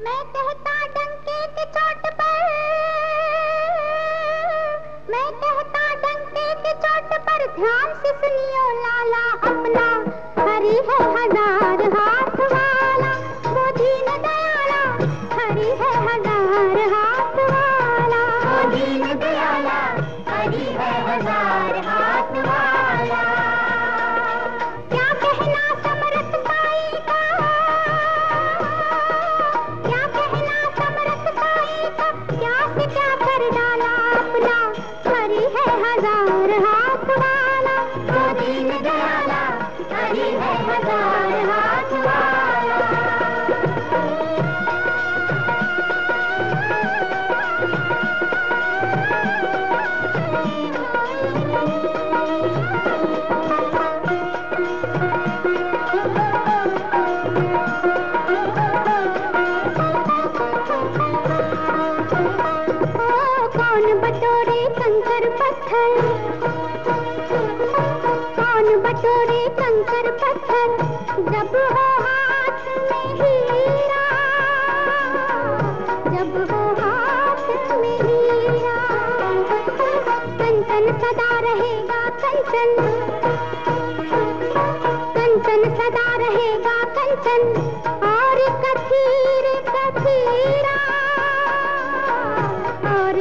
मैं कहता डंके के चोट पर। मैं कहता डंके के चोट पर। ध्यान से सुनियो लाला, अपना हरी है। कौन बटोरे कंकर पत्थर? कौन बटोरे कंकर पत्थर जब हो हाथ में हीरा? जब हो हाथ में हीरा? कंचन सदा रहेगा कंचन। कंचन सदा रहेगा कंचन। और कथीर कथीरा।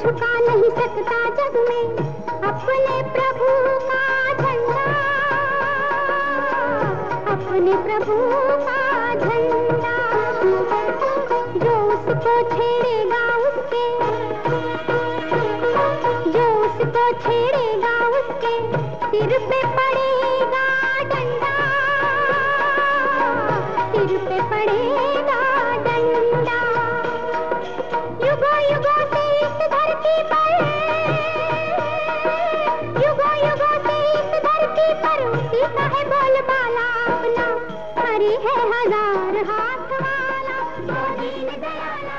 झुका नहीं सकता जग में अपने प्रभु का झंडा। अपने प्रभु का झंडा जो उसको छेड़ेगा उसके। जो उसको छेड़ेगा उसके सिर पे पड़ेगा डंडा सिर पे पड़ेगा डंडा युगो युगो है हज़ार हाथ वाला। वो दीन दयाला